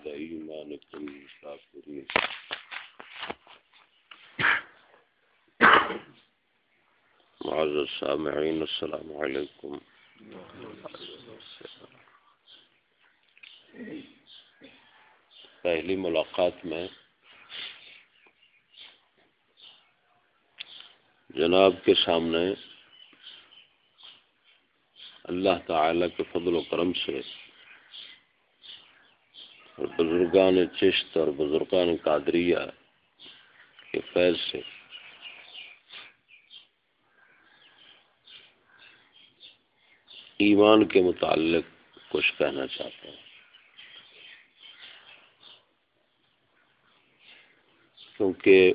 بعد إيمانكم كافرين معزز السامعين السلام عليكم پہلی ملاقات میں جناب کے سامنے اللہ تعالی کے فضل و کرم سے اور بزرگان چشت اور بزرگان قادریہ کے فیض سے۔ ایمان کے متعلق کچھ کہنا چاہتا ہوں۔ کیونکہ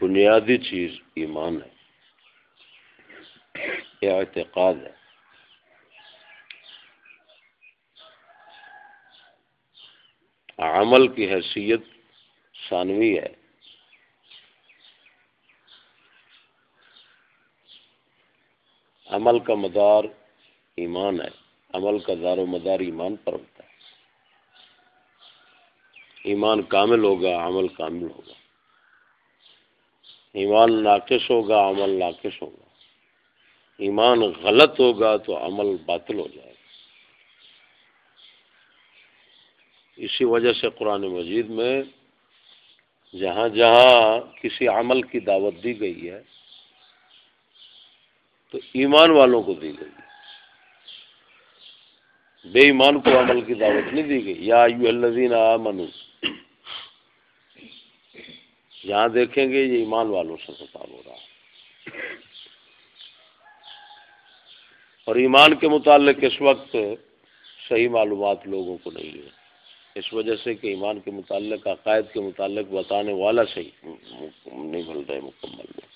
بنیادی چیز ایمان ہے اعتقاد ہے۔ عمل کی حیثیت ثانوی ہے۔ عمل کا مدار ایمان ہے۔ عمل کا دار و مدار ایمان پر ہوتا ہے۔ ایمان کامل ہوگا، عمل کامل ہوگا۔ ایمان ناقص ہوگا، عمل ناقص ہوگا۔ ایمان غلط ہوگا تو عمل باطل ہو جائے گا۔ اسی وجہ سے قرآن مجید میں جہاں جہاں کسی عمل کی دعوت دی گئی ہے، تو ایمان والوں کو دی گئی۔ بے ایمان کو عمل کی دعوت نہیں دی گئی۔ یا یو الذین آمنو، جہاں دیکھیں گے یہ ایمان والوں سے خطاب ہو رہا ہے۔ اور ایمان کے متعلق اس وقت صحیح معلومات لوگوں کو نہیں ہے اس وجہ سے کہ ایمان کے متعلق، عقائد کے متعلق بتانے والا صحیح نہیں بھول رہے مکمل میں۔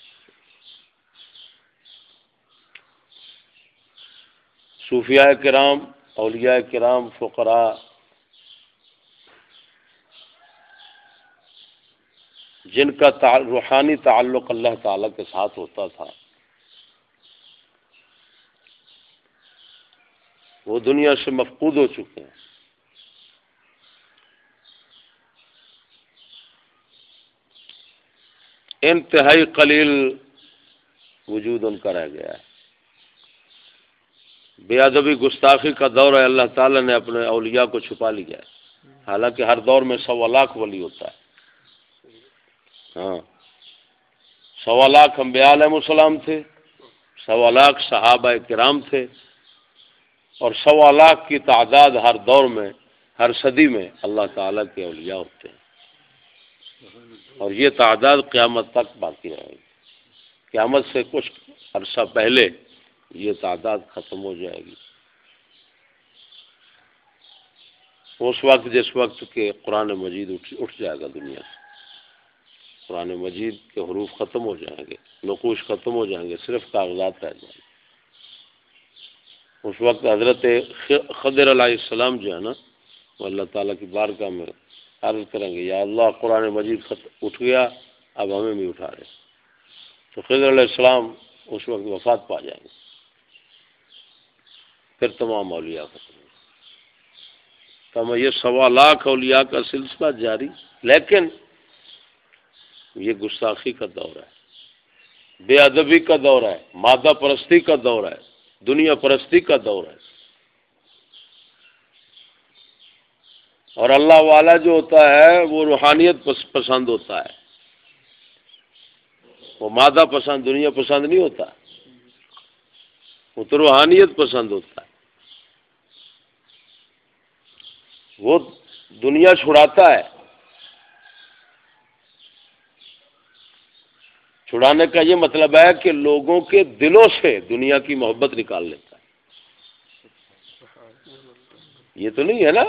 صوفیاء کرام، اولیاء کرام، فقراء، جن کا روحانی تعلق اللہ تعالی کے ساتھ ہوتا تھا، وہ دنیا سے مفقود ہو چکے ہیں۔ انتہائی قلیل وجود ان کا رہ گیا ہے۔ بے ادبی گستاخی کا دور ہے، اللہ تعالیٰ نے اپنے اولیاء کو چھپا لیا ہے۔ حالانکہ ہر دور میں سوا لاکھ ولی ہوتا ہے۔ ہاں۔ سوا لاکھ امبیا علیہ السلام تھے، سوا لاکھ صحابہ کرام تھے، اور سوا لاکھ کی تعداد ہر دور میں، ہر صدی میں اللہ تعالیٰ کے اولیاء ہوتے ہیں۔ اور یہ تعداد قیامت تک باقی رہے گی۔ قیامت سے کچھ عرصہ پہلے یہ تعداد ختم ہو جائے گی۔ اس وقت جس وقت کے قرآن مجید اٹھ جائے گا دنیا سے۔ قرآن مجید کے حروف ختم ہو جائیں گے، نقوش ختم ہو جائیں گے، صرف کاغذات رہ جائیں گے۔ اس وقت حضرت خضر علیہ السلام جو ہے نا، وہ اللہ تعالیٰ کی بارگاہ میں عرض کریں گے، یا اللہ قرآن مجید اٹھ گیا، اب ہمیں بھی اٹھا رہے تو خضر علیہ السلام اس وقت وفات پا جائیں گے۔ پھر تمام اولیاء ختم تو یہ سوا لاکھ اولیاء کا سلسلہ جاری، لیکن یہ گستاخی کا دور ہے، بے ادبی کا دور ہے، مادہ پرستی کا دور ہے، دنیا پرستی کا دور ہے۔ اور اللہ والا جو ہوتا ہے وہ روحانیت پسند ہوتا ہے۔ وہ مادہ پسند، دنیا پسند نہیں ہوتا۔ وہ تو روحانیت پسند ہوتا ہے۔ وہ دنیا چھڑاتا ہے۔ چھڑانے کا یہ مطلب ہے کہ لوگوں کے دلوں سے دنیا کی محبت نکال لیتا ہے۔ یہ تو نہیں ہے نا؟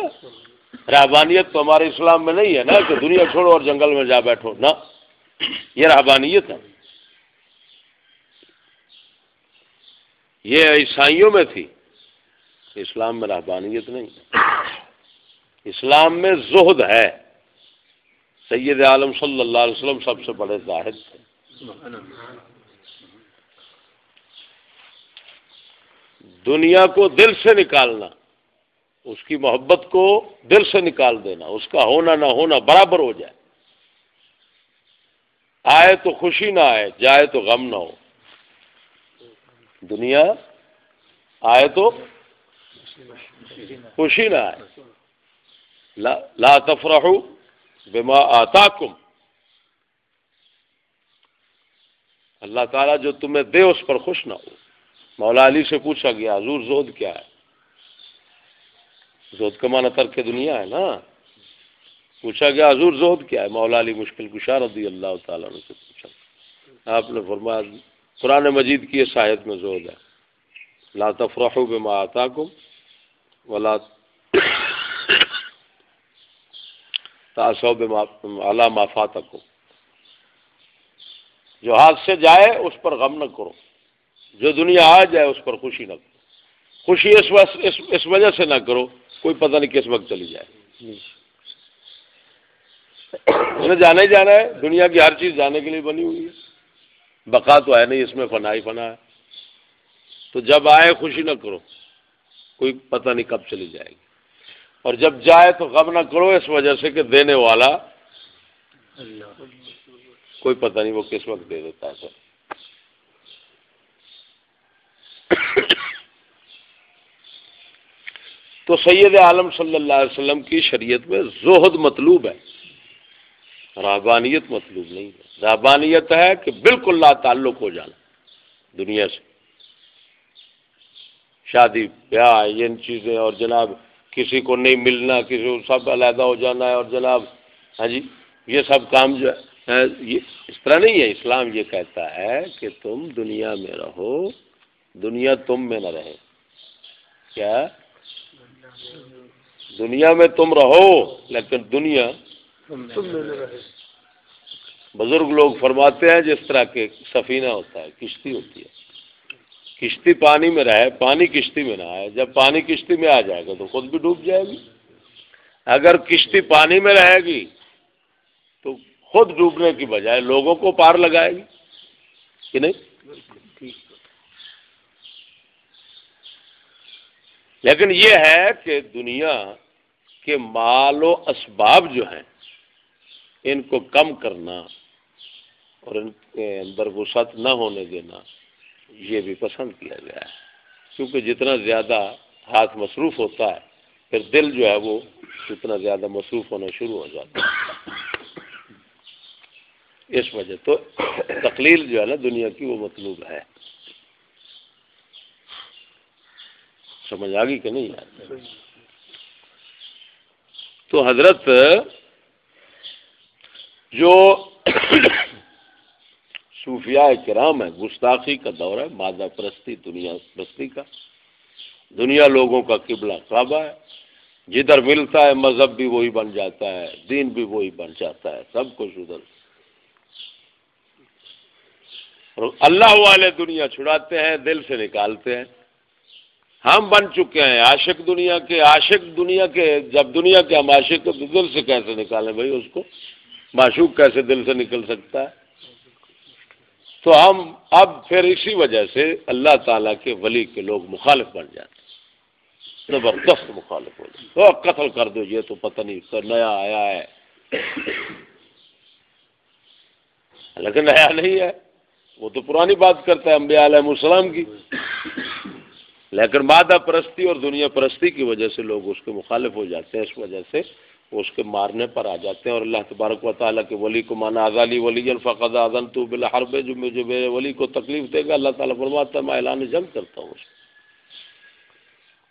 رحبانیت تو ہمارے اسلام میں نہیں ہے نا کہ دنیا چھوڑو اور جنگل میں جا بیٹھو، نا۔ یہ رحبانیت ہے۔ یہ عیسائیوں میں تھی۔ اسلام میں رحبانیت نہیں اسلام میں زہد ہے۔ سید عالم صلی اللہ علیہ وسلم سب سے بڑے زاہد تھے۔ دنیا کو دل سے نکالنا۔ اس کی محبت کو دل سے نکال دینا، اس کا ہونا نہ ہونا برابر ہو جائے۔ آئے تو خوشی نہ آئے، جائے تو غم نہ ہو۔ دنیا آئے تو خوشی نہ آئے۔ لا تفرح بما آتاکم۔ اللہ تعالیٰ جو تمہیں دے، اس پر خوش نہ ہو۔ مولا علی سے پوچھا گیا، حضور زود کیا ہے؟ زود کا معنی ترک دنیا ہے نا۔ پوچھا گیا، حضور زود کیا ہے؟ مولا علی مشکل کشار رضی اللہ تعالیٰ نے سے پوچھا۔ آپ نے فرمایا، قرآن مجید کی شاہد میں زود ہے۔ لا تفرحوا بما آتاکم ولا تاسو بما علا ما فاتکم۔ جو ہاتھ سے جائے، اس پر غم نہ کرو۔ جو دنیا آ جائے، اس پر خوشی نہ کرو۔ خوشی اس وقت اس وجہ سے نہ کرو، کوئی پتہ نہیں کس وقت چلی جائے۔ انہیں جانا ہی جانا ہے، دنیا کی ہر چیز جانے کے لیے بنی ہوئی ہے۔ بقا تو ہے نہیں، اس میں فنا ہی فنا ہے۔ تو جب آئے خوشی نہ کرو، کوئی پتہ نہیں کب چلی جائے گی۔ اور جب جائے تو غم نہ کرو، اس وجہ سے کہ دینے والا کوئی پتہ نہیں وہ کس وقت دے دیتا ہے۔ سر تو سید عالم صلی اللہ علیہ وسلم کی شریعت میں زہد مطلوب ہے۔ رابانیت مطلوب نہیں ہے۔ رابانیت ہے کہ بالکل لا تعلق ہو جانا دنیا سے۔ شادی، بیاہ، یہ چیزیں اور جناب کسی کو نہیں ملنا، کسی کو سب علیحدہ ہو جانا ہے اور جناب ہاں جی یہ سب کام جو ہے ہاں، یہ اس طرح نہیں ہے۔ اسلام یہ کہتا ہے کہ تم دنیا میں رہو، دنیا تم میں نہ رہے۔ کیا؟ دنیا میں تم رہو، لیکن دنیا بزرگ لوگ فرماتے ہیں جس طرح کے سفینہ ہوتا ہے، کشتی ہوتی ہے۔ کشتی پانی میں رہے، پانی کشتی میں نہ آئے۔ جب پانی کشتی میں آ جائے گا تو خود بھی ڈوب جائے گی۔ اگر کشتی پانی میں رہے گی تو خود ڈوبنے کی بجائے لوگوں کو پار لگائے گی، کہ نہیں؟ لیکن یہ ہے کہ دنیا کے مال و اسباب جو ہیں، ان کو کم کرنا اور ان کے اندر وسعت نہ ہونے دینا، یہ بھی پسند کیا گیا ہے۔ کیونکہ جتنا زیادہ ہاتھ مصروف ہوتا ہے، پھر دل جو ہے وہ اتنا زیادہ مصروف ہونا شروع ہو جاتا ہے۔ اس وجہ تو تقلیل جو ہے نا دنیا کی وہ مطلوب ہے۔ سمجھ آ گئی کہ نہیں یار تو حضرت جو صوفیاء کرام ہے گستاخی کا دور ہے، مادہ پرستی، دنیا پرستی کا، دنیا لوگوں کا قبلہ کعبہ ہے، جدھر ملتا ہے مذہب بھی وہی بن جاتا ہے، دین بھی وہی بن جاتا ہے، سب کچھ ادھر۔ اللہ والے دنیا چھڑاتے ہیں، دل سے نکالتے ہیں۔ ہم بن چکے ہیں، عاشق دنیا کے، عاشق دنیا کے، جب دنیا کے ہم عاشق دل سے کیسے نکالیں بھائی اس کو؟ معشوق کیسے دل سے نکل سکتا ہے؟ تو ہم اب پھر اسی وجہ سے اللہ تعالیٰ کے ولی کے لوگ مخالف بن جاتے ہیں۔ زبردست مخالف ہو جاتے تو قتل کر دو، یہ تو پتہ نہیں نیا آیا ہے۔ لیکن نیا نہیں ہے، وہ تو پرانی بات کرتا ہے انبیاء علیہ السلام کی۔ لیکن مادہ پرستی اور دنیا پرستی کی وجہ سے لوگ اس کے مخالف ہو جاتے ہیں، اس وجہ سے وہ اس کے مارنے پر آ جاتے ہیں اور اللہ تبارک و تعالیٰ کے ولی کو مانا آزالی ولی الفقد اعظم تو بالحرب، جو مجھے میرے ولی کو تکلیف دے گا۔ اللہ تعالیٰ فرماتا ہے، میں اعلان جنگ کرتا ہوں اس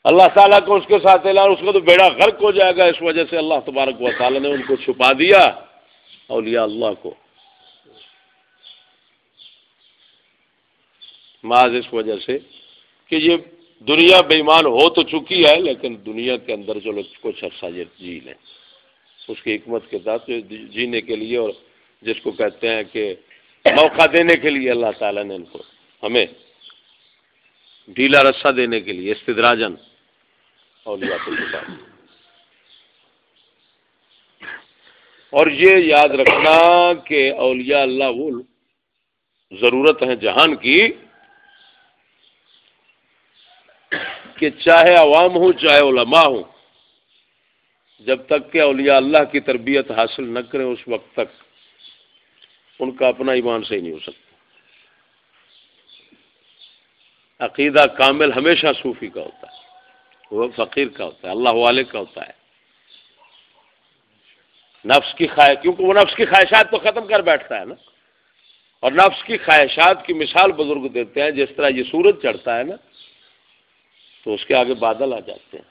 اللہ تعالیٰ کو اس کے ساتھ اعلان، اس کا تو بیڑا غرق ہو جائے گا۔ اس وجہ سے اللہ تبارک و تعالیٰ نے ان کو چھپا دیا، اولیاء اللہ کو۔ معاذ اس وجہ سے کہ یہ دنیا بےمان ہو تو چکی ہے، لیکن دنیا کے اندر جو لوگ کچھ عرصہ جی لیں اس کی حکمت کے ساتھ جینے کے لیے اور جس کو کہتے ہیں کہ موقع دینے کے لیے اللہ تعالیٰ نے ان کو ہمیں ڈھیلا رسا دینے کے لیے استدراجن اولیاء کو اور یہ یاد رکھنا کہ اولیاء اللہ وہ ضرورت ہے جہان کی کہ چاہے عوام ہوں، چاہے علماء ہوں، جب تک کہ اولیاء اللہ کی تربیت حاصل نہ کریں اس وقت تک ان کا اپنا ایمان صحیح نہیں ہو سکتا۔ عقیدہ کامل ہمیشہ صوفی کا ہوتا ہے، وہ فقیر کا ہوتا ہے، اللہ والے کا ہوتا ہے۔ نفس کی خواہش، کیونکہ وہ نفس کی خواہشات تو ختم کر بیٹھتا ہے نا۔ اور نفس کی خواہشات کی مثال بزرگ دیتے ہیں، جس طرح یہ سورج چڑھتا ہے نا تو اس کے آگے بادل آ جاتے ہیں۔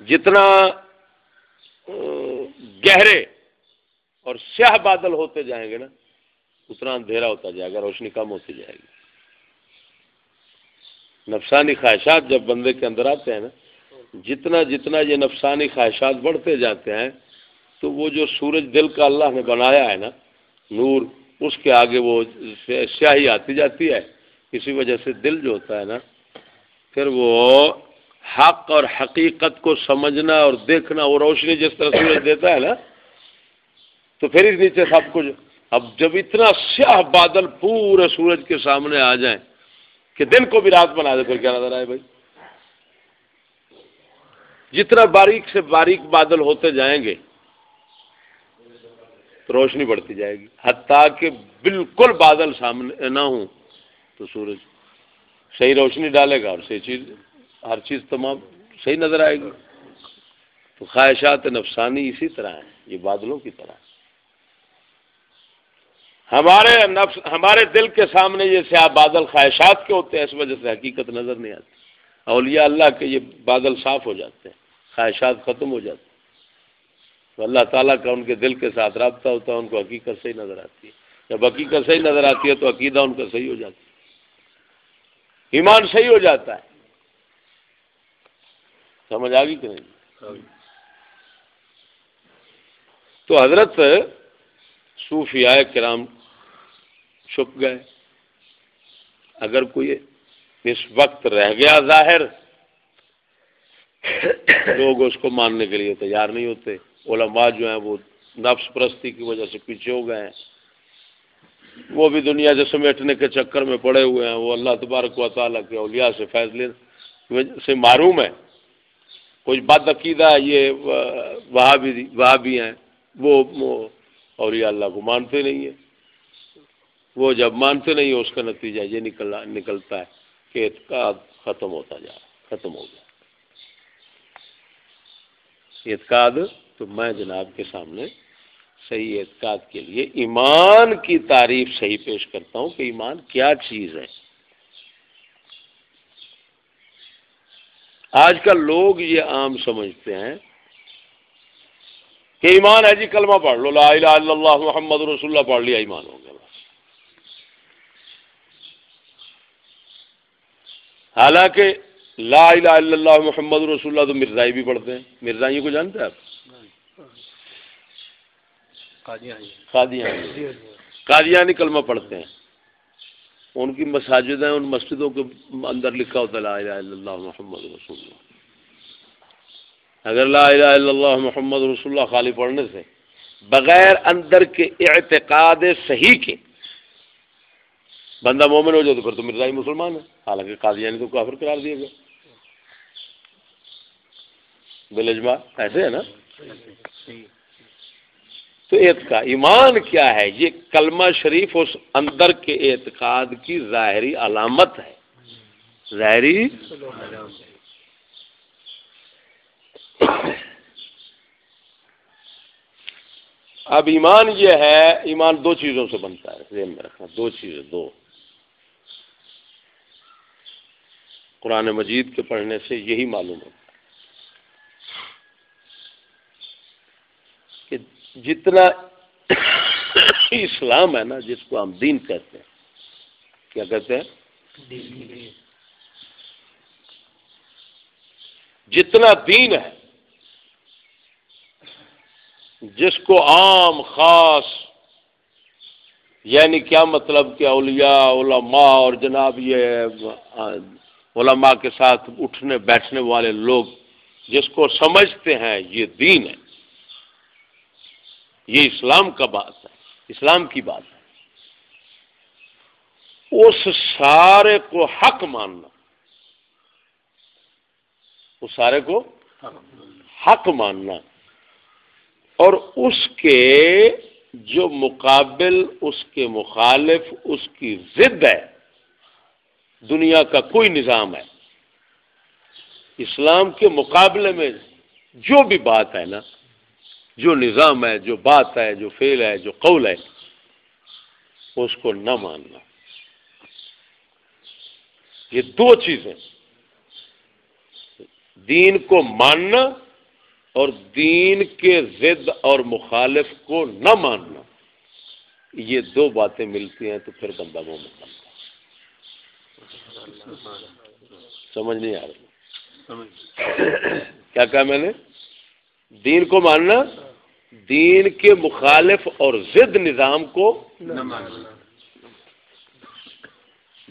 جتنا گہرے اور سیاہ بادل ہوتے جائیں گے نا، اتنا اندھیرا ہوتا جائے گا، روشنی کم ہوتی جائے گی۔ نفسانی خواہشات جب بندے کے اندر آتے ہیں نا، جتنا جتنا یہ نفسانی خواہشات بڑھتے جاتے ہیں، تو وہ جو سورج دل کا اللہ نے بنایا ہے نا، نور، اس کے آگے وہ سیاہی آتی جاتی ہے۔ اسی وجہ سے دل جو ہوتا ہے نا پھر وہ حق اور حقیقت کو سمجھنا اور دیکھنا، وہ روشنی جس طرح سورج دیتا ہے نا، تو پھر اس نیچے سب کچھ۔ اب جب اتنا سیاہ بادل پورے سورج کے سامنے آ جائیں کہ دن کو بھی رات بنا دے، پھر کیا نظر آئے بھائی؟ جتنا باریک سے باریک بادل ہوتے جائیں گے، تو روشنی بڑھتی جائے گی۔ حتیٰ کہ بالکل بادل سامنے نہ ہوں تو سورج صحیح روشنی ڈالے گا اور صحیح چیز، ہر چیز تمام صحیح نظر آئے گی۔ تو خواہشات نفسانی اسی طرح ہیں، یہ بادلوں کی طرح۔ ہمارے نفس، ہمارے دل کے سامنے یہ سیاہ بادل خواہشات کے ہوتے ہیں، اس وجہ سے حقیقت نظر نہیں آتی۔ اولیاء اللہ کے یہ بادل صاف ہو جاتے ہیں، خواہشات ختم ہو جاتی تو اللہ تعالیٰ کا ان کے دل کے ساتھ رابطہ ہوتا ہے، ان کو حقیقت صحیح نظر آتی ہے۔ جب حقیقت صحیح نظر آتی ہے تو عقیدہ ان کا صحیح ہو جاتا ہے۔ ایمان صحیح ہو جاتا ہے۔ سمجھ آ گئی کہ نہیں؟ تو حضرت صوفیاء کرام چھپ گئے۔ اگر کوئی اس وقت رہ گیا ظاہر، لوگ اس کو ماننے کے لیے تیار نہیں ہوتے۔ علماء جو ہیں وہ نفس پرستی کی وجہ سے پیچھے ہو گئے ہیں۔ وہ بھی دنیا سے سمیٹنے کے چکر میں پڑے ہوئے ہیں، وہ اللہ تبارک و تعالیٰ کے اولیاء سے فیصلے سے معروم ہے کچھ بد عقیدہ یہ وہاں بھی وہاں بھی ہیں، وہ اولیاء اللہ کو مانتے نہیں ہیں۔ وہ جب مانتے نہیں ہیں، اس کا نتیجہ یہ نکلتا ہے کہ اعتقاد ختم ہوتا جا رہا ختم ہو گیا۔ اعتقاد تو میں جناب کے سامنے صحیح اعتقاد کے لیے ایمان کی تعریف صحیح پیش کرتا ہوں کہ ایمان کیا چیز ہے۔ آج کل لوگ یہ عام سمجھتے ہیں کہ ایمان ہے جی کلمہ پڑھ لو، لا الہ الا اللہ، محمد رسول اللہ، پڑھ لیا ایمان ہو گیا حالانکہ لا الہ الا اللہ، محمد رسول اللہ تو مرزائی بھی پڑھتے ہیں۔ مرزائی کو جانتے ہیں آپ؟ قادیانی کلمہ پڑھتے ہیں۔ ان کی مساجد ہیں ان مسجدوں کے اندر لکھا ہوتا ہے لا الہ الا اللہ محمد رسول اللہ۔ اگر لا الہ الا اللہ محمد رسول اللہ خالی پڑھنے سے بغیر اندر کے اعتقاد صحیح کے بندہ مومن ہو جائے تو پھر تو مرزائی مسلمان ہے۔ حالانکہ قادیانی تو کافر قرار دیا گیا۔ بل اجماع ایسے ہے۔ نا تو اعتقاد ایمان کیا ہے؟ یہ کلمہ شریف اس اندر کے اعتقاد کی ظاہری علامت ہے۔ ظاہری اب ایمان یہ ہے، ایمان دو چیزوں سے بنتا ہے، ذہن میں رکھنا، دو چیزیں، دو۔ قرآن مجید کے پڑھنے سے یہی معلوم ہوتا کہ جتنا اسلام ہے نا، جس کو ہم دین کہتے ہیں۔ کیا کہتے ہیں؟ جتنا دین ہے، جس کو عام، خاص یعنی کیا مطلب کہ اولیاء، علماء اور جناب یہ علماء کے ساتھ اٹھنے، بیٹھنے والے لوگ جس کو سمجھتے ہیں یہ دین ہے۔ یہ اسلام کا بات ہے، اسلام کی بات ہے۔ اس سارے کو حق ماننا۔ اس سارے کو حق ماننا۔ اور اس کے جو مقابل، اس کے مخالف، اس کی ضد ہے، دنیا کا کوئی نظام ہے۔ اسلام کے مقابلے میں جو بھی بات ہے نا جو نظام ہے جو بات ہے جو فیل ہے جو قول ہے اس کو نہ ماننا۔ یہ دو چیزیں دین کو ماننا اور دین کے ضد اور مخالف کو نہ ماننا۔ یہ دو باتیں ملتی ہیں تو پھر بندہ مومن بنتا سمجھ نہیں آ رہی۔ کیا کہا میں نے؟ دین کو ماننا دین کے مخالف اور ضد نظام کو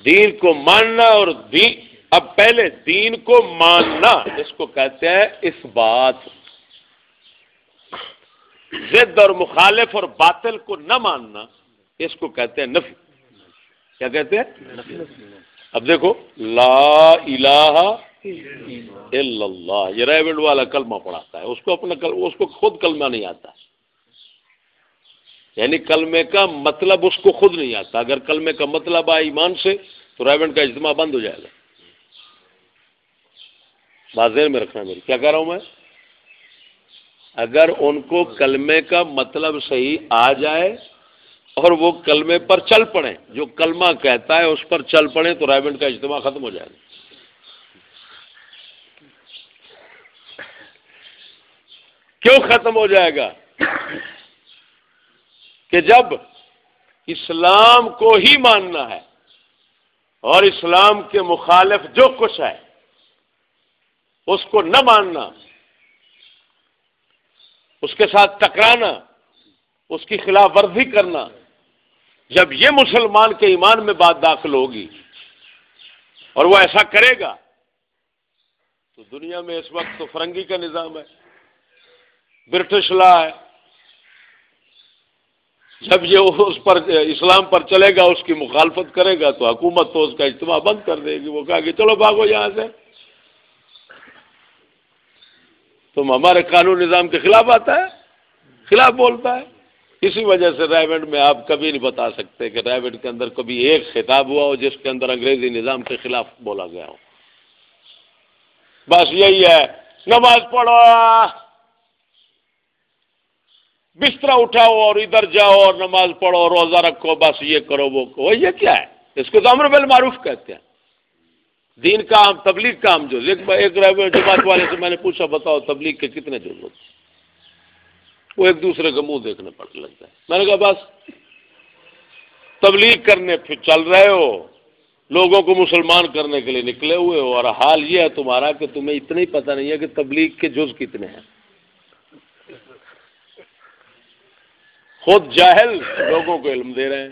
دین کو ماننا اور دین اب پہلے دین کو ماننا اس کو کہتے ہیں اس بات۔ ضد اور مخالف اور باطل کو نہ ماننا اس کو کہتے ہیں نفی۔ کیا کہتے ہیں؟ اب دیکھو لا الہ اللہ، یہ ریونڈ والا کلمہ پڑھاتا ہے، اس کو اپنا اس کو خود کلمہ نہیں آتا۔ یعنی کلمے کا مطلب اس کو خود نہیں آتا۔ اگر کلمے کا مطلب آئے ایمان سے، تو ریونڈ کا اجتماع بند ہو جائے گا۔ بازیر میں رکھنا میری، کیا کہہ رہا ہوں میں؟ اگر ان کو کلمے کا مطلب صحیح آ جائے اور وہ کلمے پر چل پڑے جو کلمہ کہتا ہے، اس پر چل پڑے تو رائبنڈ کا اجتماع ختم ہو جائے گا۔ کیوں ختم ہو جائے گا؟ کہ جب اسلام کو ہی ماننا ہے اور اسلام کے مخالف جو کچھ ہے، اس کو نہ ماننا، اس کے ساتھ ٹکرانا، اس کی خلاف ورزی کرنا، جب یہ مسلمان کے ایمان میں بات داخل ہوگی اور وہ ایسا کرے گا، تو دنیا میں اس وقت تو فرنگی کا نظام ہے۔ برٹش لا ہے۔ جب یہ اس پر، اسلام پر چلے گا، اس کی مخالفت کرے گا، تو حکومت تو اس کا اجتماع بند کر دے گی۔ وہ کہا کہ چلو بھاگو یہاں سے۔ تم ہمارے قانون نظام کے خلاف آتا ہے، خلاف بولتا ہے۔ اسی وجہ سے رائے میں آپ کبھی نہیں بتا سکتے کہ رائے کے اندر کبھی ایک خطاب ہوا ہو جس کے اندر انگریزی نظام کے خلاف بولا گیا ہو۔ بس یہی ہے۔ نماز پڑھو۔ بستر اٹھاؤ اور ادھر جاؤ اور نماز پڑھو روزہ رکھو، بس یہ کرو، وہ کرو۔ یہ کیا ہے؟ اس کو تو امر بل معروف کہتے ہیں۔ دین کا عام، تبلیغ کا عام جو۔ ایک جماعت والے سے میں نے پوچھا، بتاؤ تبلیغ کے کتنے جو ہوتے وہ ایک دوسرے کا منہ دیکھنے پڑ لگتا ہے میں نے کہا، بس تبلیغ کرنے پھر چل رہے ہو۔ لوگوں کو مسلمان کرنے کے لیے نکلے ہوئے ہو۔ اور حال یہ ہے تمہارا کہ تمہیں اتنا ہی پتہ نہیں ہے کہ تبلیغ کے جز کتنے ہیں۔ خود جاہل لوگوں کو علم دے رہے ہیں۔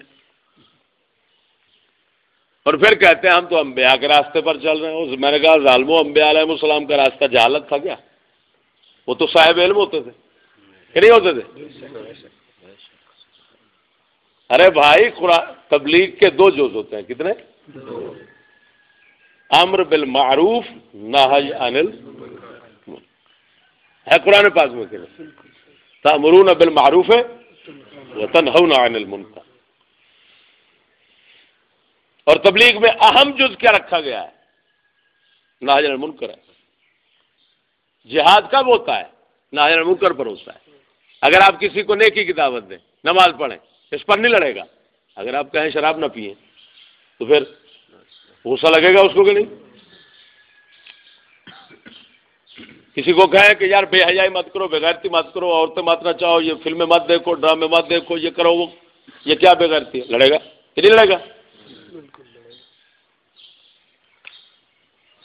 اور پھر کہتے ہیں ہم تو امبیا کے راستے پر چل رہے ہیں۔ میں نے کہا ظالم و امبیا علیہ السلام کا راستہ جہالت تھا کیا؟ وہ تو صاحب علم ہوتے تھے۔ کہ نہیں ہوتے تھے؟ ارے بھائی تبلیغ کے دو جوز ہوتے ہیں۔ کتنے؟ امر بالمعروف ناحج انل ہے قرآن پاک میں کہ تامرون بالمعروف ہے تنہون عن المنکر۔ اور تبلیغ میں اہم جز کیا رکھا گیا ہے؟ ناجر المنکر ہے۔ جہاد کب ہوتا ہے؟ ناجر المنکر پر ہوتا ہے۔ اگر آپ کسی کو نیکی کی دعوت دیں، نماز پڑھیں، اس پر نہیں لڑے گا۔ اگر آپ کہیں شراب نہ پیئیں تو پھر غصہ لگے گا اس کو کہ نہیں؟ کسی کو کہیں کہ یار بے حیائی مت کرو بےغیرتی مت کرو، عورتیں مت نہ چاہو یہ فلمیں مت دیکھو، ڈرامے مت دیکھو، یہ کرو وہ، یہ کیا بےغیرتی ہے؟ لڑے گا؟ کہ نہیں لڑے گا؟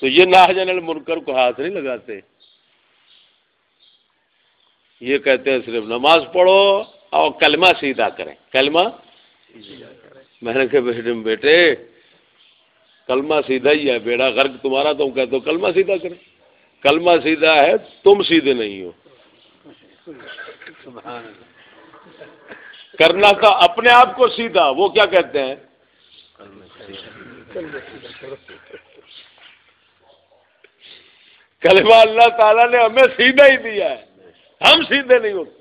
تو یہ ناجن المنکر کو ہاتھ نہیں لگاتے۔ یہ کہتے ہیں صرف نماز پڑھو اور کلمہ سیدھا کریں۔ کلمہ؟ میں نے کہا بیٹے بیٹے، کلمہ سیدھا ہی ہے، بیڑا غرق تمہارا تو کہتے ہو کلمہ سیدھا کریں۔ کلمہ سیدھا ہے، تم سیدھے نہیں ہو۔ کرنا تھا اپنے آپ کو سیدھا، وہ کیا کہتے ہیں؟ کلمہ اللہ تعالیٰ نے ہمیں سیدھا ہی دیا ہے۔ ہم سیدھے نہیں ہوتے۔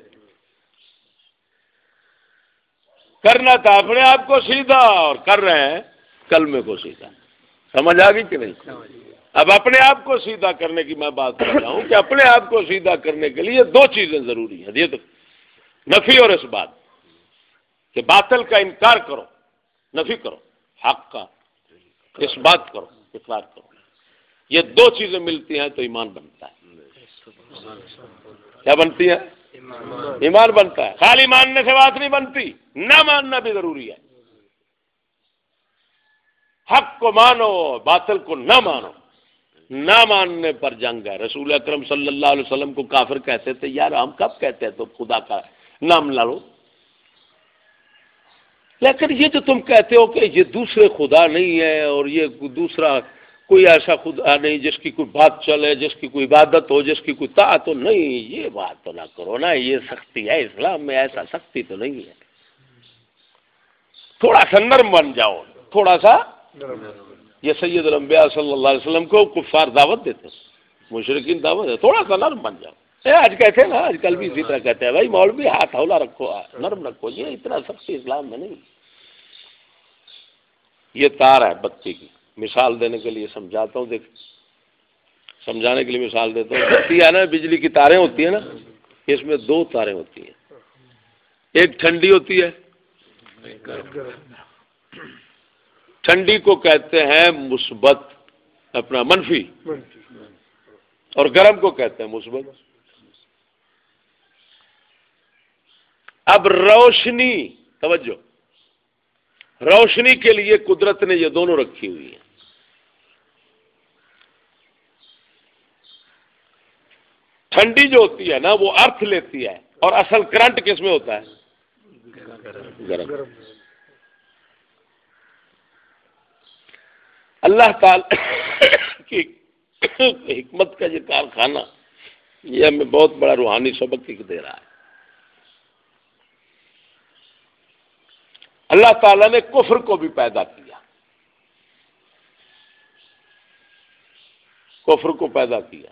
کرنا تھا اپنے آپ کو سیدھا اور کر رہے ہیں کلمے کو سیدھا۔ سمجھ آ گئی کہ نہیں؟ اب اپنے آپ کو سیدھا کرنے کی میں بات کر رہا ہوں کہ اپنے آپ کو سیدھا کرنے کے لیے دو چیزیں ضروری ہیں۔ یہ تو نفی اور اس بات کہ باطل کا انکار کرو، نفی کرو، حق کا اس بات کرو، اقرار کرو۔ یہ دو چیزیں ملتی ہیں تو ایمان بنتا ہے۔ کیا بنتی ہے ایمان بنتا ہے۔ خالی ماننے سے بات نہیں بنتی، نہ ماننا بھی ضروری ہے۔ حق کو مانو، باطل کو نہ مانو۔ نہ ماننے پر جنگ ہے۔ رسول اکرم صلی اللہ علیہ وسلم کو کافر کہتے تھے، یار ہم کب کہتے ہیں تو خدا کا نام لو لیکن یہ جو تم کہتے ہو کہ یہ دوسرے خدا نہیں ہے اور یہ دوسرا، کوئی ایسا خدا نہیں جس کی کوئی بات چلے، جس کی کوئی عبادت ہو، جس کی کوئی طاعت ہو، نہیں، یہ بات تو نہ کرو نا، یہ سختی ہے اسلام میں، ایسا سختی تو نہیں ہے۔ تھوڑا سا نرم بن جاؤ، تھوڑا سا یہ سید الانبیاء صلی اللہ علیہ وسلم کو کفار دعوت دیتے مشرقین دعوت ہے تھوڑا سا نرم بن جاؤ۔ اے، آج کہتے ہیں نا؟ آج کل بھی اسی طرح کہتے ہیں۔ بھائی، مولوی، ہاتھ ہولا رکھو نرم رکھو۔ یہ اتنا سختی اسلام میں نہیں۔ یہ تار ہے بتی کی۔ مثال دینے کے لیے سمجھاتا ہوں۔ دیکھ، سمجھانے کے لیے مثال دیتا ہوں۔ بتی ہے نا، بجلی کی تاریں ہوتی ہیں نا۔ اس میں دو تاریں ہوتی ہیں۔ ایک ٹھنڈی ہوتی ہے۔ ٹھنڈی کو کہتے ہیں مثبت، اپنا منفی، اور گرم کو کہتے ہیں مثبت۔ اب روشنی، توجہ، روشنی کے لیے قدرت نے یہ دونوں رکھی ہوئی ہیں۔ ٹھنڈی جو ہوتی ہے نا، وہ ارتھ لیتی ہے، اور اصل کرنٹ کس میں ہوتا ہے؟ گرم۔ اللہ تعالی کی حکمت کا یہ کارخانہ یہ ہمیں بہت بڑا روحانی سبق دے رہا ہے۔ اللہ تعالیٰ نے کفر کو بھی پیدا کیا۔ کفر کو پیدا کیا۔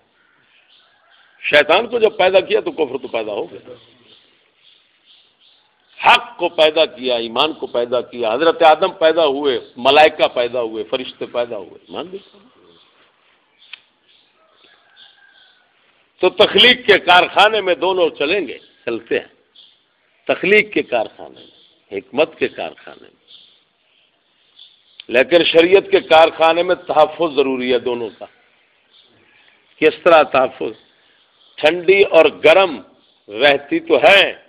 شیطان کو جب پیدا کیا تو کفر تو پیدا ہو گیا۔ حق کو پیدا کیا، ایمان کو پیدا کیا، حضرت آدم پیدا ہوئے، ملائکہ پیدا ہوئے، فرشتے پیدا ہوئے مان بھی تو تخلیق کے کارخانے میں دونوں چلیں گے، چلتے ہیں۔ تخلیق کے کارخانے میں، حکمت کے کارخانے میں۔ لیکن شریعت کے کارخانے میں تحفظ ضروری ہے دونوں کا۔ کس طرح تحفظ؟ ٹھنڈی اور گرم رہتی تو ہے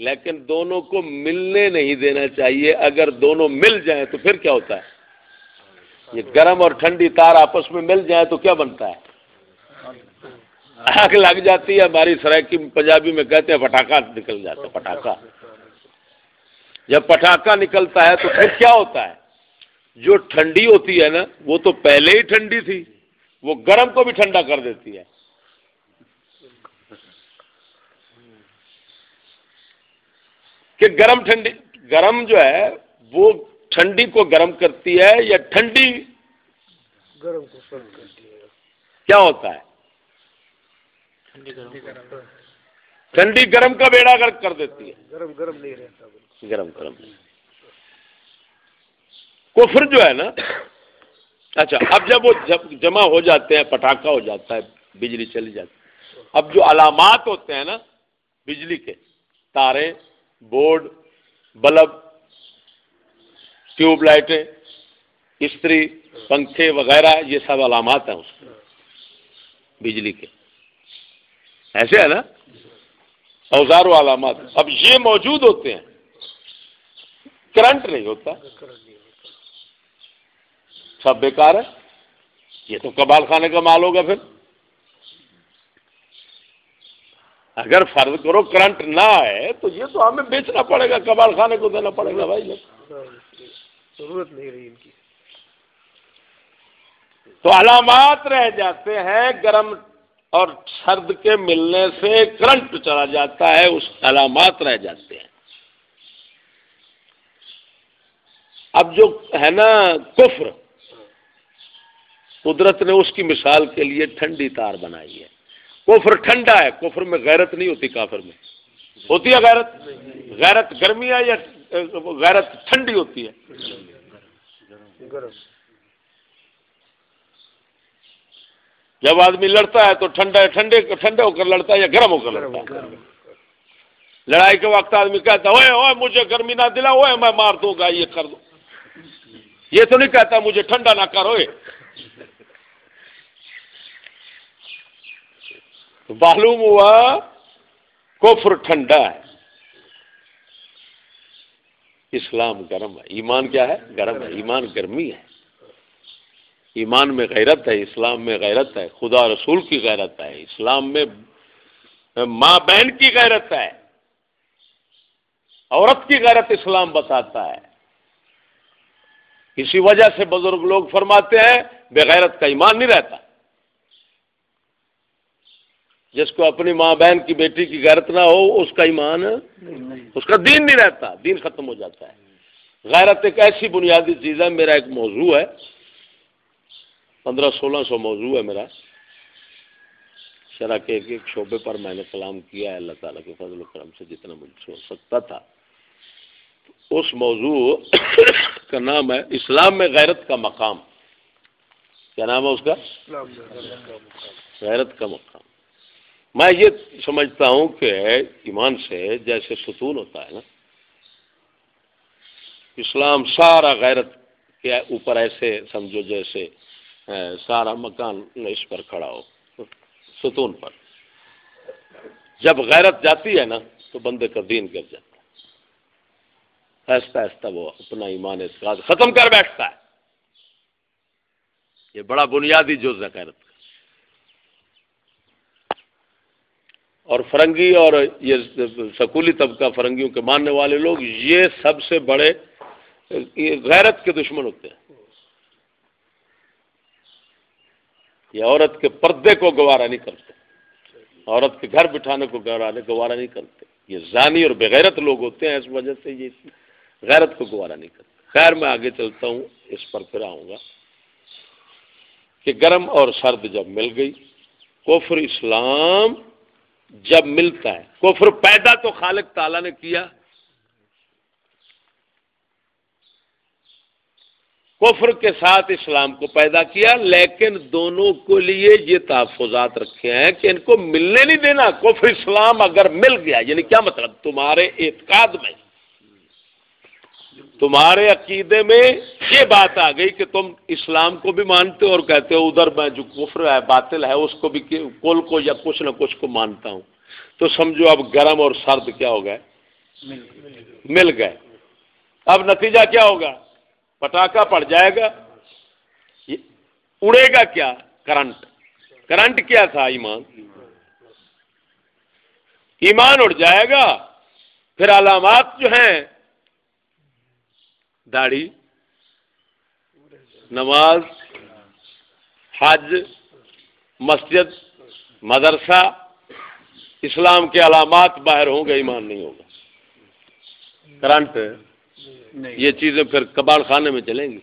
لیکن دونوں کو ملنے نہیں دینا چاہیے۔ اگر دونوں مل جائیں تو پھر کیا ہوتا ہے؟ یہ گرم اور ٹھنڈی تار آپس میں مل جائیں تو کیا بنتا ہے؟ آگ لگ جاتی ہے، ہماری سرائکی پنجابی میں کہتے ہیں پٹاخہ نکل جاتا ہے، پٹاخہ۔ جب پٹاخہ نکلتا ہے تو پھر کیا ہوتا ہے؟ جو ٹھنڈی ہوتی ہے نا، وہ تو پہلے ہی ٹھنڈی تھی، وہ گرم کو بھی ٹھنڈا کر دیتی ہے۔ کہ گرم ٹھنڈی گرم جو ہے وہ ٹھنڈی کو گرم کرتی ہے یا ٹھنڈی گرم کو کرتی ہے۔ کیا ہوتا ہے؟ ٹھنڈی گرم کا بیڑا گرم کر دیتی ہے۔ گرم گرم نہیں رہتا گرم گرم۔ کفر جو ہے نا اچھا اب جب وہ جمع ہو جاتے ہیں پٹاخہ ہو جاتا ہے بجلی چلی جاتی ہے۔ اب جو علامات ہوتے ہیں نا بجلی کے تارے بورڈ، بلب، ٹیوب لائٹیں، استری، پنکھے وغیرہ، یہ سب علامات ہیں اس بجلی کے۔ ایسے ہے نا؟ اوزار و علامات۔ اب یہ موجود ہوتے ہیں۔ کرنٹ نہیں ہوتا۔ سب بیکار ہے یہ تو کبال خانے کا مال ہوگا پھر۔ اگر فرض کرو کرنٹ نہ آئے تو یہ تو ہمیں بیچنا پڑے گا کبال خانے کو دینا پڑے گا بھائی۔ ضرورت نہیں رہی ان کی۔ تو علامات رہ جاتے ہیں گرم اور سرد کے ملنے سے کرنٹ چلا جاتا ہے اس علامات رہ جاتے ہیں۔ اب جو ہے نا کفر قدرت نے اس کی مثال کے لیے ٹھنڈی تار بنائی ہے۔ کفر ٹھنڈا ہے، کفر میں غیرت نہیں ہوتی کافر میں۔ ہوتی ہے غیرت؟ غیرت گرمی ہے یا غیرت ٹھنڈی ہوتی ہے؟ جب آدمی لڑتا ہے تو ٹھنڈا ٹھنڈے ٹھنڈے ہو کر لڑتا ہے یا گرم ہو کر لڑتا ہے؟ لڑائی کے وقت آدمی کہتا ہے مجھے گرمی نہ دلا ہوئے میں مار دوں گا، یہ کر دوں یہ تو نہیں کہتا مجھے ٹھنڈا نہ کرو معلوم ہوا کفر ٹھنڈا ہے۔ اسلام گرم ہے۔ ایمان کیا ہے؟ گرم ہے۔ ایمان گرمی ہے۔ ایمان میں غیرت ہے، اسلام میں غیرت ہے۔ خدا رسول کی غیرت ہے۔ اسلام میں ماں بہن کی غیرت ہے۔ عورت کی غیرت اسلام بتاتا ہے۔ اسی وجہ سے بزرگ لوگ فرماتے ہیں، بغیرت کا ایمان نہیں رہتا۔ جس کو اپنی ماں بہن کی بیٹی کی غیرت نہ ہو اس کا ایمان اس کا دین نہیں رہتا دین ختم ہو جاتا ہے۔ غیرت ایک ایسی بنیادی چیز ہے میرا ایک موضوع ہے۔ پندرہ سولہ سو موضوع ہے میرا۔ شرح کے ایک ایک شعبے پر میں نے کلام کیا ہے اللہ تعالیٰ کے فضل و کرم سے جتنا مجھے ہو سکتا تھا۔ اس موضوع کا نام ہے اسلام میں غیرت کا مقام۔ کیا نام ہے اس کا؟ غیرت کا مقام۔ میں یہ سمجھتا ہوں کہ ایمان سے جیسے ستون ہوتا ہے نا، اسلام سارا غیرت کے اوپر ایسے سمجھو جیسے سارا مکان اس پر کھڑا ہو، ستون پر۔ جب غیرت جاتی ہے نا، تو بندے کا دین گر جاتا ہے۔ آہستہ آہستہ وہ اپنا ایمان اعتقاد ختم کر بیٹھتا ہے۔ یہ بڑا بنیادی جز ہے غیرت کا۔ اور فرنگی اور یہ سکولی طبقہ فرنگیوں کے ماننے والے لوگ یہ سب سے بڑے غیرت کے دشمن ہوتے ہیں۔ یہ عورت کے پردے کو گوارا نہیں کرتے، عورت کے گھر بٹھانے کو گوارا نہیں کرتے۔ یہ زانی اور بغیرت لوگ ہوتے ہیں، اس وجہ سے یہ غیرت کو گوارا نہیں کرتے۔ خیر، میں آگے چلتا ہوں، اس پر پھر آؤں گا کہ گرم اور سرد جب مل گئی، کفر اسلام جب ملتا ہے۔ کفر پیدا تو خالق تعالیٰ نے کیا۔ کفر کے ساتھ اسلام کو پیدا کیا، لیکن دونوں کو لیے یہ تحفظات رکھے ہیں کہ ان کو ملنے نہیں دینا۔ کفر اسلام اگر مل گیا یعنی کیا مطلب؟ تمہارے اعتقاد میں۔ تمہارے عقیدے میں یہ بات آ گئی کہ تم اسلام کو بھی مانتے ہو اور کہتے ہو ادھر میں جو کفر ہے باطل ہے اس کو بھی کل کو یا کچھ نہ کچھ کو مانتا ہوں۔ تو سمجھو اب گرم اور سرد کیا ہو گئے؟ مل گئے۔ اب نتیجہ کیا ہوگا؟ پٹاخہ پڑ جائے گا۔ اڑے گا کیا؟ کرنٹ۔ کرنٹ کیا تھا؟ ایمان۔ ایمان اڑ جائے گا۔ پھر علامات جو ہیں داڑھی نماز حج مسجد مدرسہ اسلام کے علامات باہر ہوں گے ایمان نہیں ہوگا۔ کرنٹ یہ چیزیں پھر کباڑ خانے میں چلیں گی۔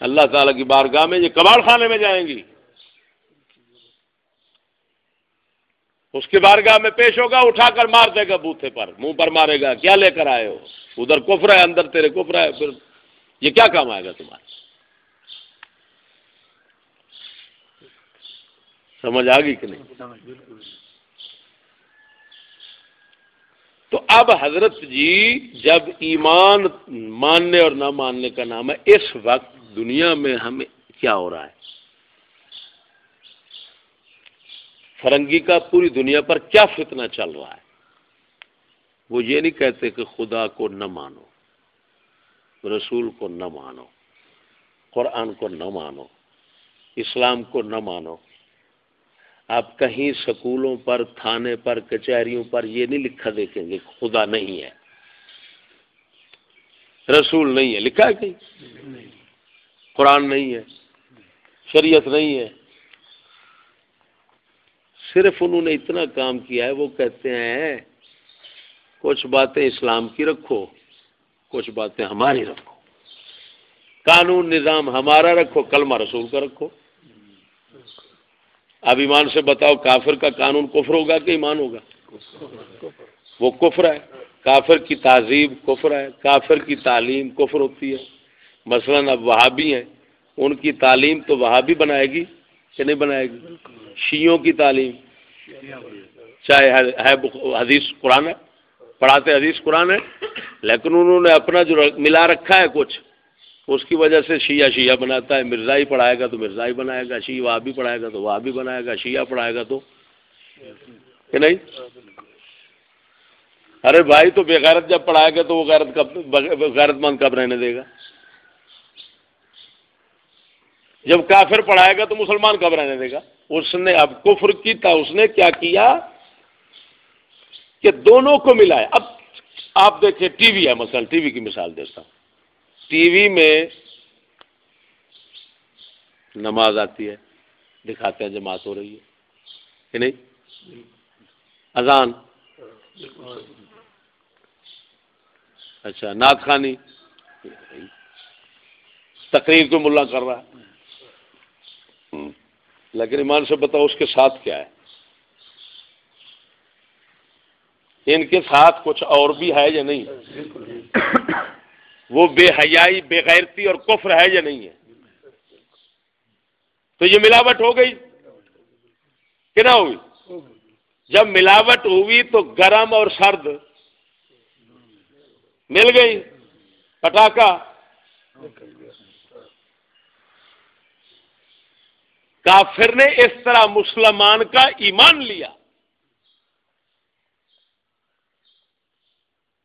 اللہ تعالی کی بارگاہ میں یہ کباڑ خانے میں جائیں گی۔ اس کی بارگاہ میں پیش ہوگا، اٹھا کر مار دے گا بوتھے پر، منہ پر مارے گا، کیا لے کر آئے ہو؟ ادھر کفر ہے، اندر تیرے کفر ہے، پھر یہ کیا کام آئے گا تمہارا سمجھ آ گئی کہ نہیں؟ تو اب حضرت جی جب ایمان ماننے اور نہ ماننے کا نام ہے، اس وقت دنیا میں ہمیں کیا ہو رہا ہے؟ فرنگی کا پوری دنیا پر کیا فتنہ چل رہا ہے؟ وہ یہ نہیں کہتے کہ خدا کو نہ مانو، رسول کو نہ مانو، قرآن کو نہ مانو، اسلام کو نہ مانو۔ آپ کہیں سکولوں پر، تھانے پر، کچہریوں پر یہ نہیں لکھا دیکھیں گے خدا نہیں ہے۔ رسول نہیں ہے، لکھا ہے کہیں؟ قرآن نہیں ہے، شریعت نہیں ہے۔ صرف انہوں نے اتنا کام کیا ہے، وہ کہتے ہیں، کچھ باتیں اسلام کی رکھو، کچھ باتیں ہماری رکھو۔ قانون، نظام ہمارا رکھو، کلمہ رسول کا رکھو۔ اب ایمان سے بتاؤ، کافر کا قانون کفر ہوگا کہ ایمان ہوگا؟ وہ کفر ہے۔ کافر کی تہذیب کفر ہے، کافر کی تعلیم کفر ہوتی ہے۔ مثلا اب وہابی ہیں، ان کی تعلیم تو وہابی بنائے گی کہ نہیں بنائے گی؟ شیوں کی تعلیم۔ چاہے ہے حدیث قرآن ہے، پڑھاتے حدیث قرآن ہے، لیکن انہوں نے اپنا جو ملا رکھا ہے کچھ، اس کی وجہ سے شیعہ شیعہ بناتا ہے مرزائی پڑھائے گا تو مرزائی بنائے گا، شیعہ وہاں بھی پڑھائے گا تو وہاں بھی بنائے گا، شیعہ پڑھائے گا تو۔ کہ نہیں؟ ارے بھائی تو بےغیرت جب پڑھائے گا تو وہ غیرت کب غیرت مند کب رہنے دے گا؟ جب کافر پڑھائے گا تو مسلمان کب رہنے دے گا؟ اس نے اب کفر کی تھا اس نے کیا کیا کہ دونوں کو ملا ہے اب آپ دیکھیں ٹی وی ہے مثلا، ٹی وی کی مثال دیتا ہوں۔ ٹی وی میں نماز آتی ہے، دکھاتے ہیں جماعت ہو رہی ہے۔ کہ نہیں؟ اذان۔ اچھا نعت خانی۔ تقریر تو ملا کر رہا ہے۔ لیکن ایمان سے بتاؤ اس کے ساتھ کیا ہے؟ ان کے ساتھ کچھ اور بھی ہے یا نہیں؟ وہ بے حیائی، بے غیرتی اور کفر ہے یا نہیں ہے؟ تو یہ ملاوٹ ہو گئی۔ کہ نہ ہوئی؟ جب ملاوٹ ہوئی تو گرم اور سرد مل گئی۔ پٹاخا کافر نے اس طرح مسلمان کا ایمان لیا۔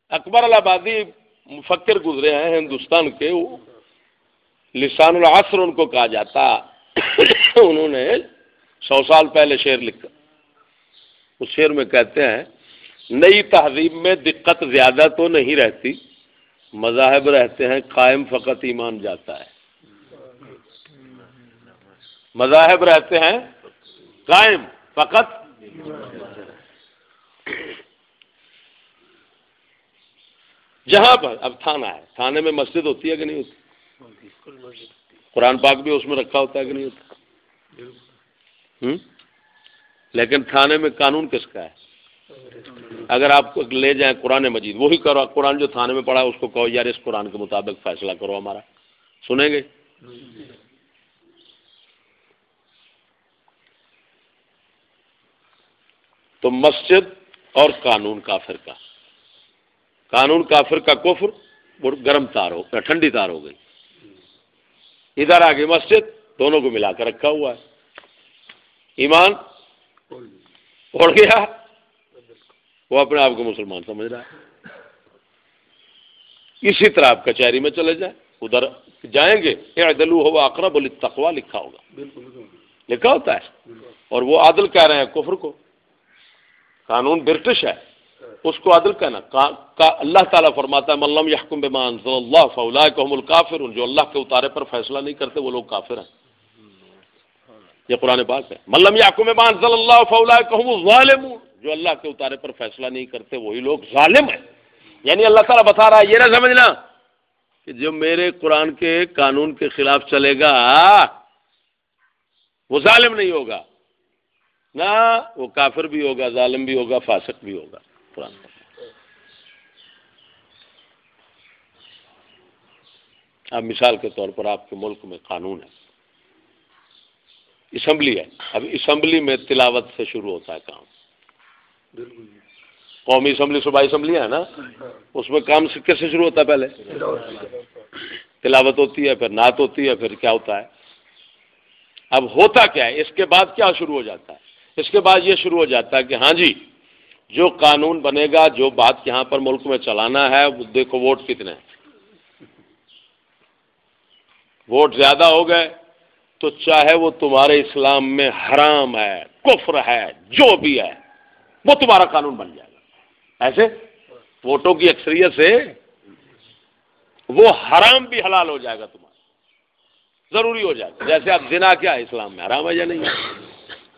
اکبر الآبادی مفکر گزرے ہیں ہندوستان کے، وہ لسان العصر ان کو کہا جاتا۔ انہوں نے سو سال پہلے شعر لکھا۔ اس شعر میں کہتے ہیں، نئی تہذیب میں دقت زیادہ تو نہیں رہتی، مذاہب رہتے ہیں، قائم فقط ایمان جاتا ہے۔ مذاہب رہتے ہیں، قائم، فقط۔ جہاں پر، اب تھانہ ہے۔ تھانے میں مسجد ہوتی ہے کہ نہیں ہوتی؟ قرآن پاک بھی اس میں رکھا ہوتا ہے کہ نہیں ہوتا؟ لیکن تھانے میں قانون کس کا ہے؟ اگر آپ کو لے جائیں قرآن مجید، وہی کرو۔ قرآن جو تھانے میں پڑھا اس کو کہو، یار، اس قرآن کے مطابق فیصلہ کرو ہمارا۔ سنیں گے؟ تو مسجد اور قانون کافر کا۔ قانون کافر کا کفر گرم تار ہو ٹھنڈی تار ہو گئی۔ ادھر آگے مسجد دونوں کو ملا کر رکھا ہوا ہے۔ ایمان اڑ گیا۔ وہ اپنے آپ کو مسلمان سمجھ رہا ہے۔ اسی طرح آپ کچہری میں چلے جائیں۔ ادھر جائیں گے دلو ہوا اقرب تقوا لکھا ہوگا۔ لکھا ہوتا ہے۔ اور وہ عادل کہہ رہے ہیں کفر کو۔ قانون برٹش ہے۔ اس کو عدل کہنا۔ اللہ تعالیٰ فرماتا ہے ملم یحکم بمان اللہ فولا کو الکافر جو اللہ کے اتارے پر فیصلہ نہیں کرتے، وہ لوگ کافر ہیں۔ یہ قرآن پاک ہے۔ ملم یحکم بمان اللہ فولا ظالم جو اللہ کے اتارے پر فیصلہ نہیں کرتے، وہی لوگ ظالم ہیں۔ یعنی اللہ تعالیٰ بتا رہا ہے، یہ نہ سمجھنا کہ جو میرے قرآن کے قانون کے خلاف چلے گا، وہ ظالم نہیں ہوگا۔ نہ وہ کافر بھی ہوگا ظالم بھی ہوگا فاسق بھی ہوگا قرآن اب مثال کے طور پر آپ کے ملک میں قانون ہے۔ اسمبلی ہے۔ اب اسمبلی میں تلاوت سے شروع ہوتا ہے کام۔ قومی اسمبلی صوبائی اسمبلی ہے نا؟ اس میں کام کیسے سے شروع ہوتا ہے پہلے؟ تلاوت ہوتی ہے پھر نعت ہوتی ہے پھر کیا ہوتا ہے؟ اب ہوتا کیا ہے؟ اس کے بعد کیا شروع ہو جاتا ہے؟ اس کے بعد یہ شروع ہو جاتا ہے کہ ہاں جی جو قانون بنے گا، جو بات یہاں پر ملک میں چلانا ہے دیکھو ووٹ کتنے ووٹ زیادہ ہو گئے تو چاہے وہ تمہارے اسلام میں حرام ہے، کفر ہے، جو بھی ہے، وہ تمہارا قانون بن جائے گا۔ ایسے ووٹوں کی اکثریت سے وہ حرام بھی حلال ہو جائے گا تمہارا۔ ضروری ہو جائے گا۔ جیسے آپ زنا کیا ہے، اسلام میں حرام ہے یا نہیں؟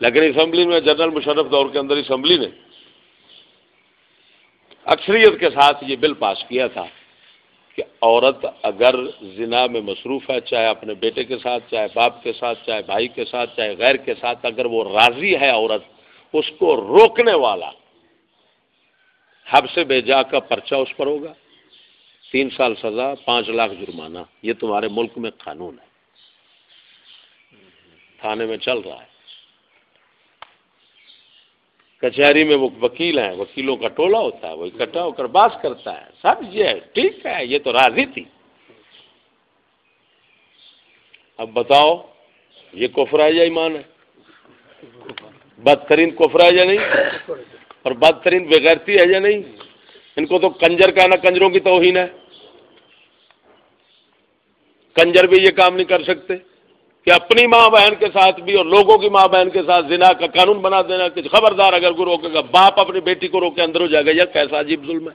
لیکن اسمبلی میں جنرل مشرف دور کے اندر اسمبلی نے اکثریت کے ساتھ یہ بل پاس کیا تھا کہ عورت اگر زنا میں مصروف ہے، چاہے اپنے بیٹے کے ساتھ، چاہے باپ کے ساتھ، چاہے بھائی کے ساتھ، چاہے غیر کے ساتھ، اگر وہ راضی ہے عورت، اس کو روکنے والا حب سے بے جا کا پرچہ اس پر ہوگا۔ تین سال سزا، پانچ لاکھ جرمانہ۔ یہ تمہارے ملک میں قانون ہے۔ تھانے میں چل رہا ہے۔ کچہری میں وہ وکیل ہیں، وکیلوں کا ٹولہ ہوتا ہے، وہ اکٹھا ہو کر باس کرتا ہے۔ سب یہ ہے ٹھیک ہے، یہ تو راضی تھی۔ اب بتاؤ، یہ کوفرا یا ایمان ہے؟ بدترین کوفرا ہے یا نہیں؟ اور بدترین بغیرتی ہے یا نہیں؟ ان کو تو کنجر کا نہ کنجروں کی توہین ہے۔ کنجر بھی یہ کام نہیں کر سکتے۔ کہ اپنی ماں بہن کے ساتھ بھی اور لوگوں کی ماں بہن کے ساتھ زنا کا قانون بنا دینا کہ خبردار اگر کوئی روکے گا، باپ اپنی بیٹی کو روکے، اندر ہو جائے گا یا کیسا عجیب ظلم ہے۔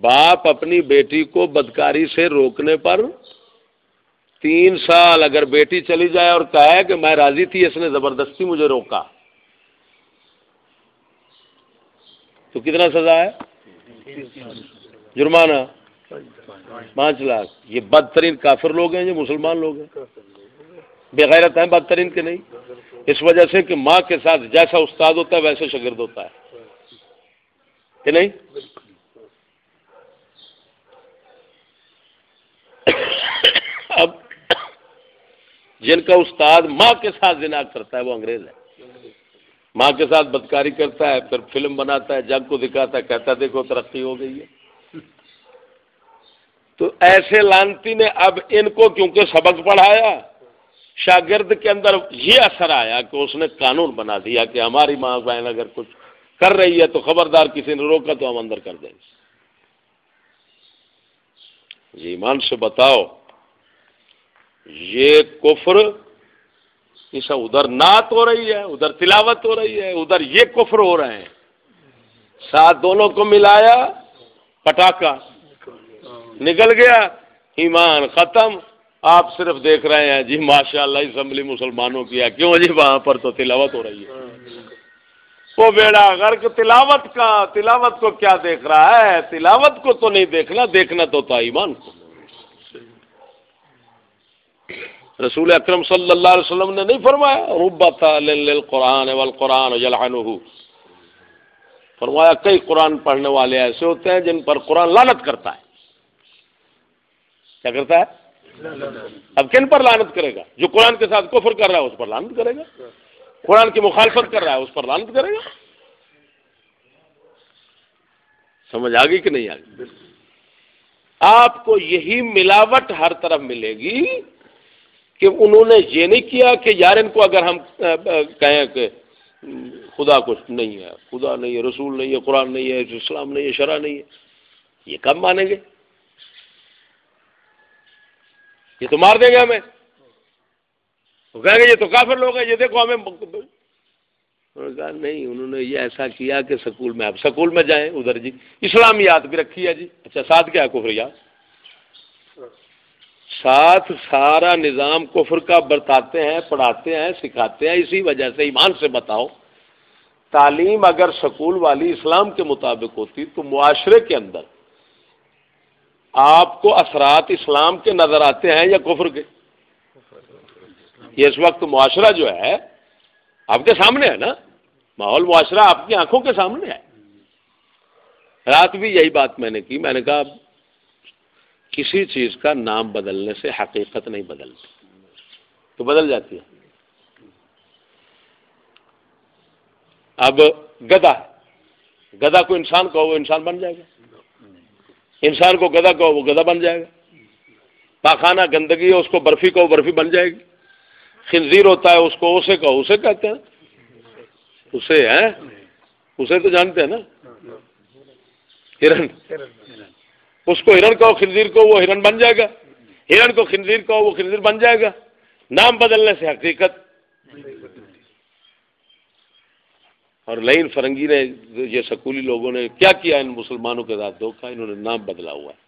باپ اپنی بیٹی کو بدکاری سے روکنے پر تین سال اگر بیٹی چلی جائے اور کہے کہ میں راضی تھی، اس نے زبردستی مجھے روکا۔ تو کتنا سزا ہے؟ جرمانہ۔ پانچ لاکھ۔ یہ بدترین کافر لوگ ہیں، یہ مسلمان لوگ ہیں۔ بغیرت ہیں بدترین کے نہیں۔ اس وجہ سے کہ ماں کے ساتھ جیسا استاد ہوتا ہے، ویسے شگرد ہوتا ہے۔ کہ نہیں؟ اب جن کا استاد ماں کے ساتھ زنا کرتا ہے، وہ انگریز ہے۔ ماں کے ساتھ بدکاری کرتا ہے، پھر فلم بناتا ہے جگ کو دکھاتا ہے، کہتا ہے، دیکھو، ترقی ہو گئی ہے۔ تو ایسے لانتی نے اب ان کو کیونکہ سبق پڑھایا، شاگرد کے اندر یہ اثر آیا کہ اس نے قانون بنا دیا کہ ہماری ماں بہن اگر کچھ کر رہی ہے تو خبردار کسی نے روکا تو ہم اندر کر دیں گے۔ جی ایمان سے بتاؤ، یہ کفر اسا ادھر نعت ہو رہی ہے، ادھر تلاوت ہو رہی ہے، ادھر یہ کفر ہو رہے ہیں۔ ساتھ دونوں کو ملایا پٹاخہ۔ نکل گیا۔ ایمان ختم۔ آپ صرف دیکھ رہے ہیں۔ جی ماشاء اللہ اسمبلی مسلمانوں کی ہے۔ کیوں جی؟ وہاں پر تو تلاوت ہو رہی ہے۔ وہ بیڑا غرق، تلاوت کا، تلاوت کو کیا دیکھ رہا ہے؟ تلاوت کو تو نہیں دیکھنا دیکھنا تو تھا ایمان کو۔ رسول اکرم صلی اللہ علیہ وسلم نے نہیں فرمایا ربت قرآن والقرآن فرمایا، کئی قرآن پڑھنے والے ایسے ہوتے ہیں جن پر قرآن لانت کرتا ہے۔ کیا کرتا ہے؟ اب کن پر لانت کرے گا؟ جو قرآن کے ساتھ کفر کر رہا ہے، اس پر لانت کرے گا؟ قرآن کی مخالفت کر رہا ہے، اس پر لانت کرے گا؟ سمجھ آ گئی کہ نہیں آ گئی آپ کو یہی ملاوٹ ہر طرف ملے گی کہ انہوں نے یہ نہیں کیا کہ یار ان کو اگر ہم کہیں کہ خدا کچھ نہیں ہے، خدا نہیں ہے، رسول نہیں ہے، قرآن نہیں ہے، اسلام نہیں ہے شرح نہیں ہے، یہ کب مانیں گے؟ یہ تو مار دیں گے ہمیں۔ کہیں گے یہ تو کافر لوگ ہیں، یہ دیکھو ہمیں کہا نہیں، انہوں نے یہ ایسا کیا کہ سکول میں آپ سکول میں جائیں ادھر جی۔ اسلامیات بھی رکھی ہے جی۔ اچھا ساتھ کیا کفریا ساتھ سارا نظام کفر کا برتاتے ہیں، پڑھاتے ہیں، سکھاتے ہیں۔ اسی وجہ سے، ایمان سے بتاؤ، تعلیم اگر سکول والی اسلام کے مطابق ہوتی تو معاشرے کے اندر آپ کو اثرات اسلام کے نظر آتے ہیں یا کفر کے؟ یہ اس وقت معاشرہ جو ہے، آپ کے سامنے ہے نا؟ ماحول معاشرہ آپ کی آنکھوں کے سامنے ہے۔ رات بھی یہی بات میں نے کی، میں نے کہا کسی چیز کا نام بدلنے سے حقیقت نہیں بدلتی، تو بدل جاتی ہے۔ اب گدا گدا کو انسان کو وہ انسان بن جائے گا۔ انسان کو گدا کہو، وہ گدا بن جائے گا۔ پاخانہ گندگی ہے، اس کو برفی کہو، برفی بن جائے گی۔ خنزیر ہوتا ہے، اس کو اسے کہو، اسے کہتے ہیں۔ اسے ہیں؟ اسے تو جانتے ہیں نا۔ ہرن۔ اس کو ہرن کہو، خنزیر کو وہ ہرن بن جائے گا۔ ہرن کو خنزیر کہو، وہ خنزیر بن جائے گا۔ نام بدلنے سے حقیقت۔ اور لائن فرنگی نے یہ سکولی لوگوں نے کیا کیا ان مسلمانوں کے ساتھ دھوکا انہوں نے نام بدلا ہوا ہے۔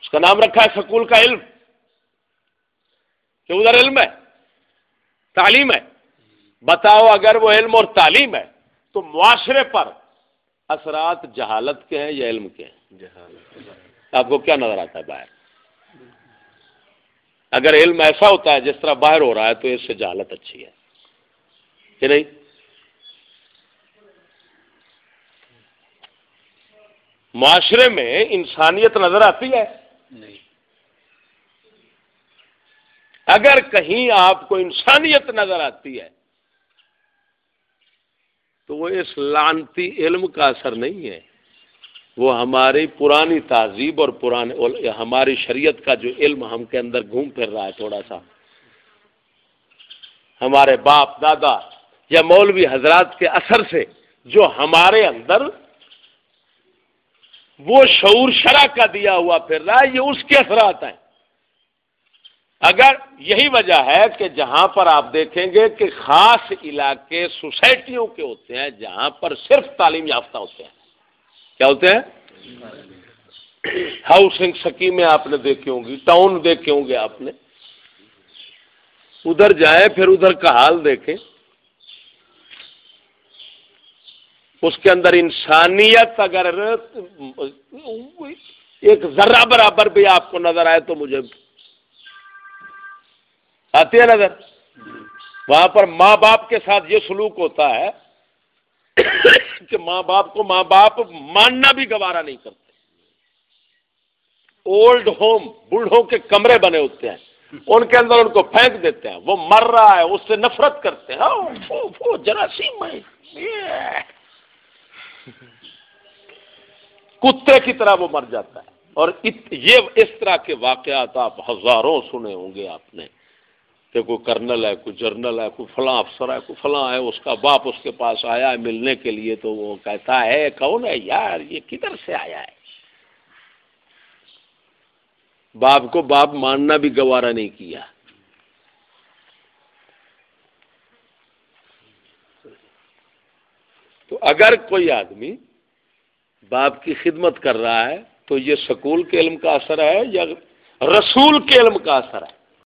اس کا نام رکھا ہے سکول کا علم کہ ادھر علم ہے تعلیم ہے۔ بتاؤ اگر وہ علم اور تعلیم ہے تو معاشرے پر اثرات جہالت کے ہیں یا علم کے ہیں؟ آپ کو کیا نظر آتا ہے باہر؟ اگر علم ایسا ہوتا ہے جس طرح باہر ہو رہا ہے تو اس سے جہالت اچھی ہے کہ نہیں؟ معاشرے میں انسانیت نظر آتی ہے؟ نہیں۔ اگر کہیں آپ کو انسانیت نظر آتی ہے تو وہ اس لانتی علم کا اثر نہیں ہے۔ وہ ہماری پرانی تہذیب اور پرانے ہماری شریعت کا جو علم ہم کے اندر گھوم پھر رہا ہے تھوڑا سا۔ ہمارے باپ دادا یا مولوی حضرات کے اثر سے جو ہمارے اندر وہ شعور شرح کا دیا ہوا پھر رہا ہے، یہ اس کے اثرات ہیں۔ اگر یہی وجہ ہے کہ جہاں پر آپ دیکھیں گے کہ خاص علاقے سوسائٹیوں کے ہوتے ہیں، جہاں پر صرف تعلیم یافتہ ہوتے ہیں۔ کیا ہوتے ہیں؟ ہاؤسنگ سکیمیں آپ نے دیکھی ہوں گی، ٹاؤن دیکھے ہوں گے آپ نے۔ ادھر جائیں پھر ادھر کا حال دیکھیں۔ اس کے اندر انسانیت اگر ایک ذرہ برابر بھی آپ کو نظر آئے تو مجھے آتی ہے نظر۔ وہاں پر ماں باپ کے ساتھ یہ سلوک ہوتا ہے کہ ماں باپ کو ماں باپ ماننا بھی گوارا نہیں کرتے۔ اولڈ ہوم بوڑھوں کے کمرے بنے ہوتے ہیں۔ ان کے اندر ان کو پھینک دیتے ہیں۔ وہ مر رہا ہے، اس سے نفرت کرتے ہیں۔ جراثیم کتے کی طرح وہ مر جاتا ہے۔ اور یہ اس طرح کے واقعات آپ ہزاروں سنے ہوں گے آپ نے کہ کوئی کرنل ہے، کوئی جرنل ہے، کوئی فلاں افسر ہے، کوئی فلاں ہے، اس کا باپ اس کے پاس آیا ہے ملنے کے لیے تو وہ کہتا ہے کون ہے یار؟ یہ کدھر سے آیا ہے؟ باپ کو باپ ماننا بھی گوارا نہیں کیا۔ تو اگر کوئی آدمی باپ کی خدمت کر رہا ہے تو یہ سکول کے علم کا اثر ہے یا رسول کے علم کا اثر ہے؟